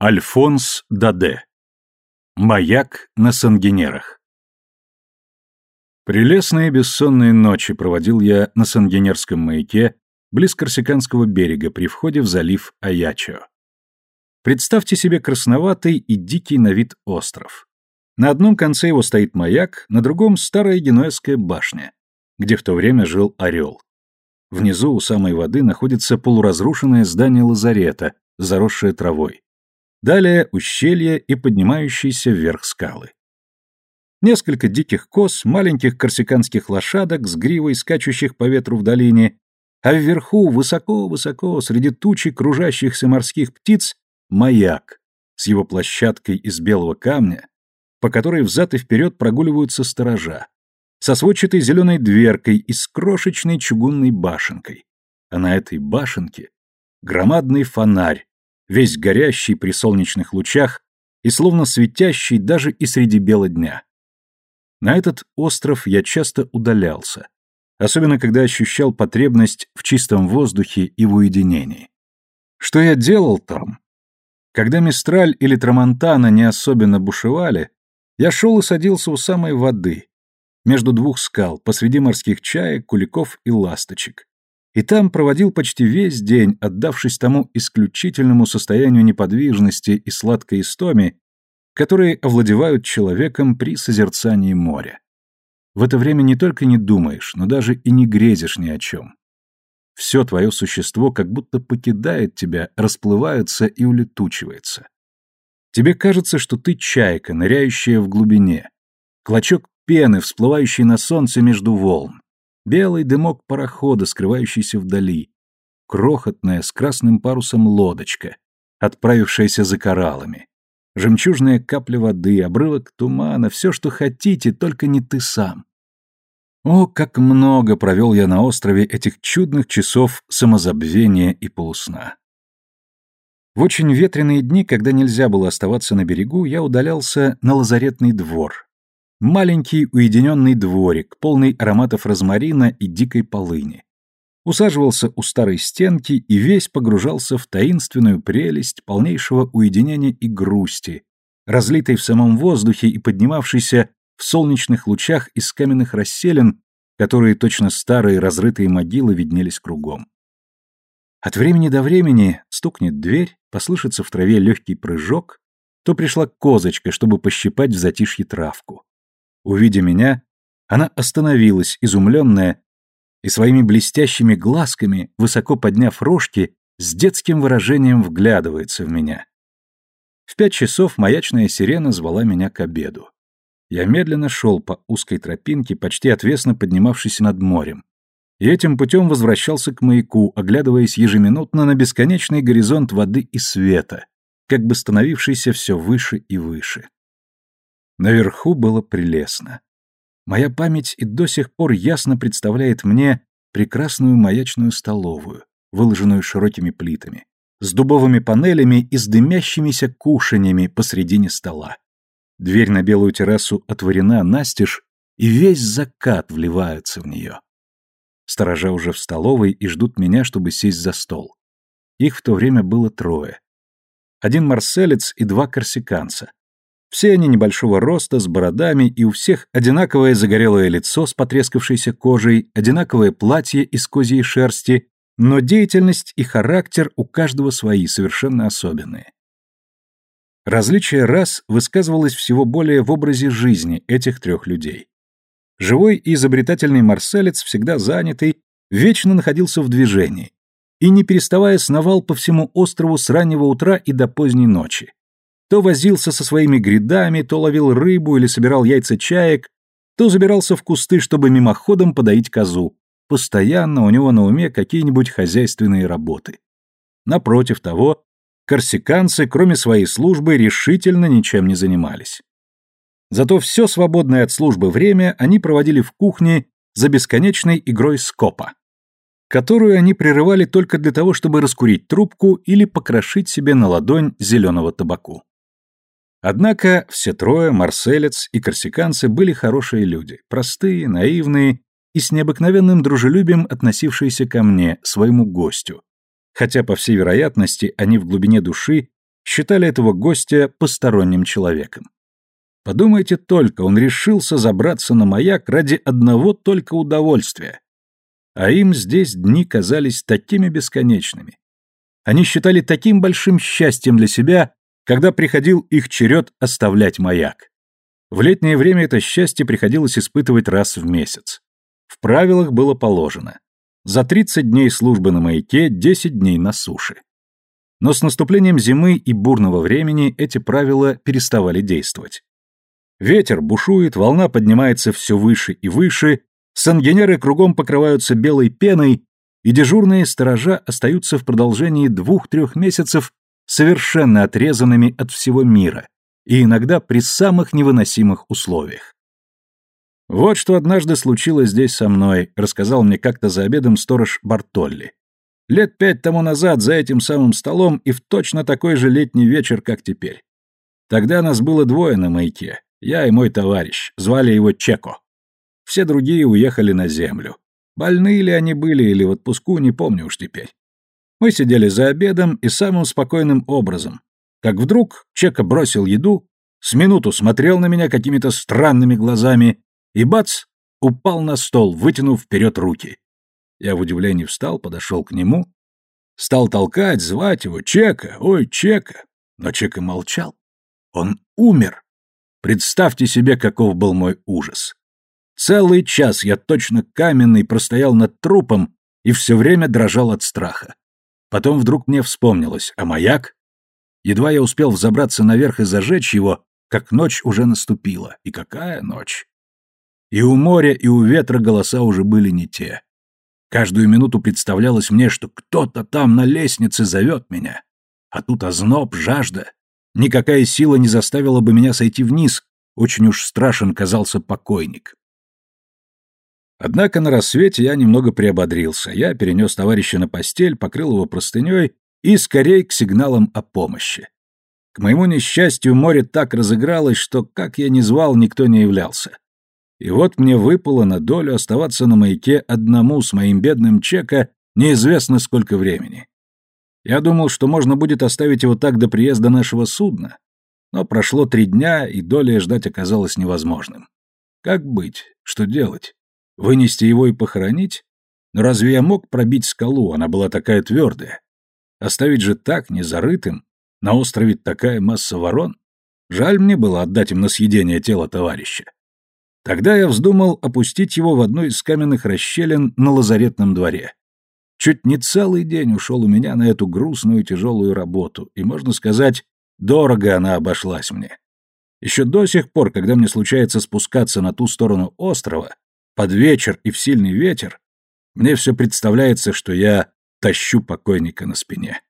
Альфонс Даде. Маяк на Сангенерах. Прелестные бессонные ночи проводил я на Сангенерском маяке близ Корсиканского берега при входе в залив Аячо. Представьте себе красноватый и дикий на вид остров. На одном конце его стоит маяк, на другом — старая генуэзская башня, где в то время жил орел. Внизу у самой воды находится полуразрушенное здание лазарета, заросшее травой. Далее ущелье и поднимающиеся вверх скалы. Несколько диких коз, маленьких корсиканских лошадок с гривой, скачущих по ветру в долине, а вверху, высоко-высоко, среди тучи кружащихся морских птиц, маяк с его площадкой из белого камня, по которой взад и вперед прогуливаются сторожа, со сводчатой зеленой дверкой и с крошечной чугунной башенкой. А на этой башенке громадный фонарь, весь горящий при солнечных лучах и словно светящий даже и среди бела дня. На этот остров я часто удалялся, особенно когда ощущал потребность в чистом воздухе и в уединении. Что я делал там? Когда Мистраль или Трамонтана не особенно бушевали, я шел и садился у самой воды, между двух скал, посреди морских чаек, куликов и ласточек и там проводил почти весь день, отдавшись тому исключительному состоянию неподвижности и сладкой истоме, которые овладевают человеком при созерцании моря. В это время не только не думаешь, но даже и не грезишь ни о чем. Все твое существо как будто покидает тебя, расплывается и улетучивается. Тебе кажется, что ты чайка, ныряющая в глубине, клочок пены, всплывающий на солнце между волн, белый дымок парохода, скрывающийся вдали, крохотная с красным парусом лодочка, отправившаяся за кораллами, жемчужная капля воды, обрывок тумана, все, что хотите, только не ты сам. О, как много провел я на острове этих чудных часов самозабвения и полусна. В очень ветреные дни, когда нельзя было оставаться на берегу, я удалялся на лазаретный двор, Маленький уединенный дворик, полный ароматов розмарина и дикой полыни. Усаживался у старой стенки и весь погружался в таинственную прелесть полнейшего уединения и грусти, разлитой в самом воздухе и поднимавшейся в солнечных лучах из каменных расселин, которые точно старые разрытые могилы виднелись кругом. От времени до времени стукнет дверь, послышится в траве легкий прыжок, то пришла козочка, чтобы пощипать в затишье травку. Увидя меня, она остановилась, изумленная, и своими блестящими глазками, высоко подняв рожки, с детским выражением вглядывается в меня. В пять часов маячная сирена звала меня к обеду. Я медленно шел по узкой тропинке, почти отвесно поднимавшейся над морем, и этим путем возвращался к маяку, оглядываясь ежеминутно на бесконечный горизонт воды и света, как бы становившийся все выше и выше. Наверху было прелестно. Моя память и до сих пор ясно представляет мне прекрасную маячную столовую, выложенную широкими плитами, с дубовыми панелями и с дымящимися кушаньями посредине стола. Дверь на белую террасу отворена настежь, и весь закат вливается в нее. Сторожа уже в столовой и ждут меня, чтобы сесть за стол. Их в то время было трое. Один марселец и два корсиканца, все они небольшого роста, с бородами, и у всех одинаковое загорелое лицо с потрескавшейся кожей, одинаковое платье из козьей шерсти, но деятельность и характер у каждого свои, совершенно особенные. Различие рас высказывалось всего более в образе жизни этих трех людей. Живой и изобретательный марселец, всегда занятый, вечно находился в движении и, не переставая, сновал по всему острову с раннего утра и до поздней ночи то возился со своими грядами, то ловил рыбу или собирал яйца чаек, то забирался в кусты, чтобы мимоходом подоить козу. Постоянно у него на уме какие-нибудь хозяйственные работы. Напротив того, корсиканцы, кроме своей службы, решительно ничем не занимались. Зато все свободное от службы время они проводили в кухне за бесконечной игрой скопа, которую они прерывали только для того, чтобы раскурить трубку или покрошить себе на ладонь зеленого табаку. Однако все трое, марселец и корсиканцы, были хорошие люди, простые, наивные и с необыкновенным дружелюбием относившиеся ко мне, своему гостю, хотя, по всей вероятности, они в глубине души считали этого гостя посторонним человеком. Подумайте только, он решился забраться на маяк ради одного только удовольствия. А им здесь дни казались такими бесконечными. Они считали таким большим счастьем для себя, когда приходил их черед оставлять маяк. В летнее время это счастье приходилось испытывать раз в месяц. В правилах было положено. За 30 дней службы на маяке 10 дней на суше. Но с наступлением зимы и бурного времени эти правила переставали действовать. Ветер бушует, волна поднимается все выше и выше, сангенеры кругом покрываются белой пеной, и дежурные сторожа остаются в продолжении двух-трех месяцев совершенно отрезанными от всего мира, и иногда при самых невыносимых условиях. «Вот что однажды случилось здесь со мной», — рассказал мне как-то за обедом сторож Бартолли. Лет пять тому назад за этим самым столом и в точно такой же летний вечер, как теперь. Тогда нас было двое на маяке, я и мой товарищ, звали его Чеко. Все другие уехали на землю. Больны ли они были или в отпуску, не помню уж теперь. Мы сидели за обедом и самым спокойным образом. Как вдруг Чеко бросил еду, с минуту смотрел на меня какими-то странными глазами и, бац, упал на стол, вытянув вперед руки. Я в удивлении встал, подошел к нему, стал толкать, звать его, Чека, ой, Чека. Но Чека молчал. Он умер. Представьте себе, каков был мой ужас. Целый час я точно каменный простоял над трупом и все время дрожал от страха. Потом вдруг мне вспомнилось, а маяк? Едва я успел взобраться наверх и зажечь его, как ночь уже наступила. И какая ночь! И у моря, и у ветра голоса уже были не те. Каждую минуту представлялось мне, что кто-то там на лестнице зовет меня. А тут озноб, жажда. Никакая сила не заставила бы меня сойти вниз. Очень уж страшен казался покойник. Однако на рассвете я немного приободрился. Я перенес товарища на постель, покрыл его простыней и скорей к сигналам о помощи. К моему несчастью, море так разыгралось, что, как я ни звал, никто не являлся. И вот мне выпало на долю оставаться на маяке одному с моим бедным Чека неизвестно сколько времени. Я думал, что можно будет оставить его так до приезда нашего судна, но прошло три дня, и долей ждать оказалось невозможным. Как быть? Что делать? Вынести его и похоронить? Но разве я мог пробить скалу, она была такая твердая? Оставить же так, незарытым, на острове такая масса ворон? Жаль мне было отдать им на съедение тело товарища. Тогда я вздумал опустить его в одну из каменных расщелин на лазаретном дворе. Чуть не целый день ушел у меня на эту грустную тяжелую работу, и, можно сказать, дорого она обошлась мне. Еще до сих пор, когда мне случается спускаться на ту сторону острова, под вечер и в сильный ветер, мне все представляется, что я тащу покойника на спине.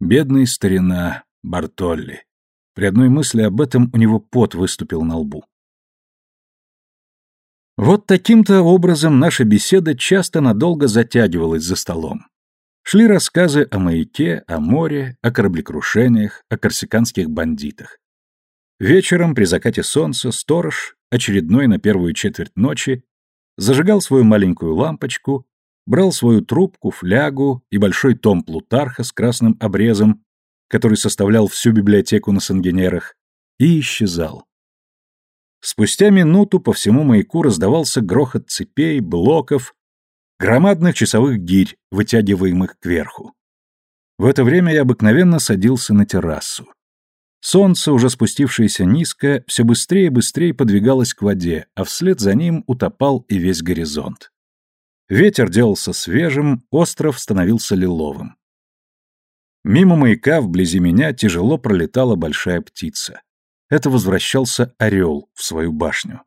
Бедный старина Бартолли. При одной мысли об этом у него пот выступил на лбу. Вот таким-то образом наша беседа часто надолго затягивалась за столом. Шли рассказы о маяке, о море, о кораблекрушениях, о корсиканских бандитах. Вечером при закате солнца сторож, очередной на первую четверть ночи, зажигал свою маленькую лампочку, брал свою трубку, флягу и большой том Плутарха с красным обрезом, который составлял всю библиотеку на Сангенерах, и исчезал. Спустя минуту по всему маяку раздавался грохот цепей, блоков, громадных часовых гирь, вытягиваемых кверху. В это время я обыкновенно садился на террасу. Солнце, уже спустившееся низко, все быстрее и быстрее подвигалось к воде, а вслед за ним утопал и весь горизонт. Ветер делался свежим, остров становился лиловым. Мимо маяка вблизи меня тяжело пролетала большая птица это возвращался орел в свою башню.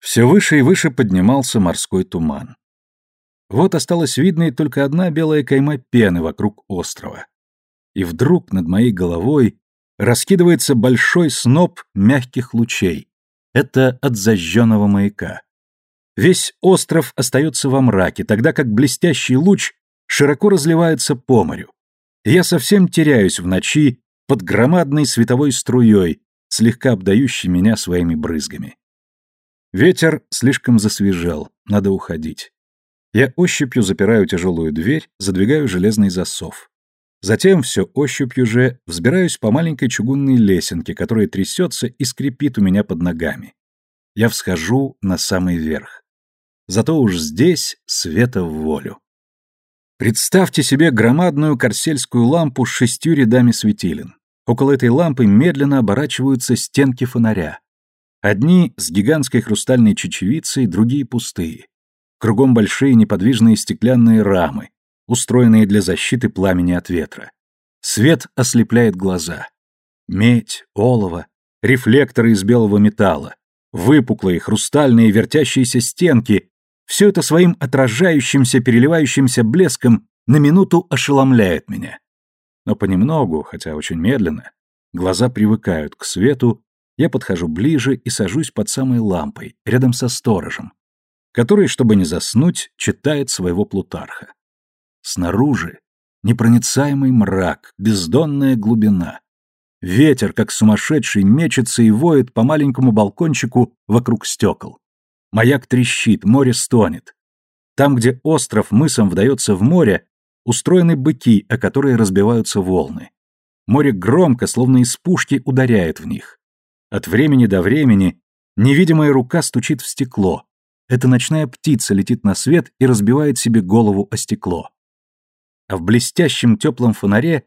Все выше и выше поднимался морской туман. Вот осталась видной только одна белая кайма пены вокруг острова. И вдруг над моей головой раскидывается большой сноп мягких лучей. Это от зажженного маяка. Весь остров остается во мраке, тогда как блестящий луч широко разливается по морю. Я совсем теряюсь в ночи под громадной световой струей, слегка обдающей меня своими брызгами. Ветер слишком засвежал, надо уходить. Я ощупью запираю тяжелую дверь, задвигаю железный засов. Затем все ощупью же взбираюсь по маленькой чугунной лесенке, которая трясется и скрипит у меня под ногами. Я всхожу на самый верх. Зато уж здесь света в волю. Представьте себе громадную корсельскую лампу с шестью рядами светилен. Около этой лампы медленно оборачиваются стенки фонаря. Одни с гигантской хрустальной чечевицей, другие пустые. Кругом большие неподвижные стеклянные рамы, устроенные для защиты пламени от ветра. Свет ослепляет глаза. Медь, олово, рефлекторы из белого металла, выпуклые, хрустальные, вертящиеся стенки — все это своим отражающимся, переливающимся блеском на минуту ошеломляет меня. Но понемногу, хотя очень медленно, глаза привыкают к свету, я подхожу ближе и сажусь под самой лампой, рядом со сторожем, который, чтобы не заснуть, читает своего Плутарха. Снаружи непроницаемый мрак, бездонная глубина. Ветер, как сумасшедший, мечется и воет по маленькому балкончику вокруг стекол. Маяк трещит, море стонет. Там, где остров мысом вдается в море, устроены быки, о которые разбиваются волны. Море громко, словно из пушки, ударяет в них. От времени до времени невидимая рука стучит в стекло. Эта ночная птица летит на свет и разбивает себе голову о стекло а в блестящем теплом фонаре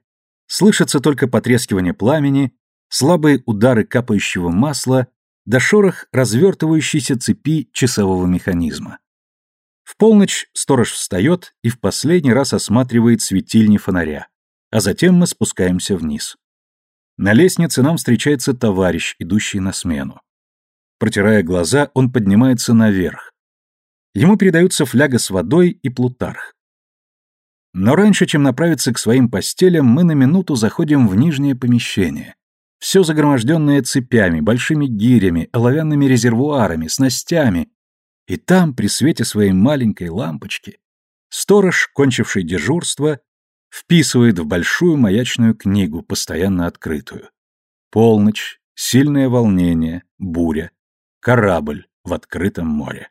слышится только потрескивание пламени, слабые удары капающего масла да шорох развертывающейся цепи часового механизма. В полночь сторож встает и в последний раз осматривает светильни фонаря, а затем мы спускаемся вниз. На лестнице нам встречается товарищ, идущий на смену. Протирая глаза, он поднимается наверх. Ему передаются фляга с водой и плутарх. Но раньше, чем направиться к своим постелям, мы на минуту заходим в нижнее помещение. Все загроможденное цепями, большими гирями, оловянными резервуарами, снастями. И там, при свете своей маленькой лампочки, сторож, кончивший дежурство, вписывает в большую маячную книгу, постоянно открытую. Полночь, сильное волнение, буря, корабль в открытом море.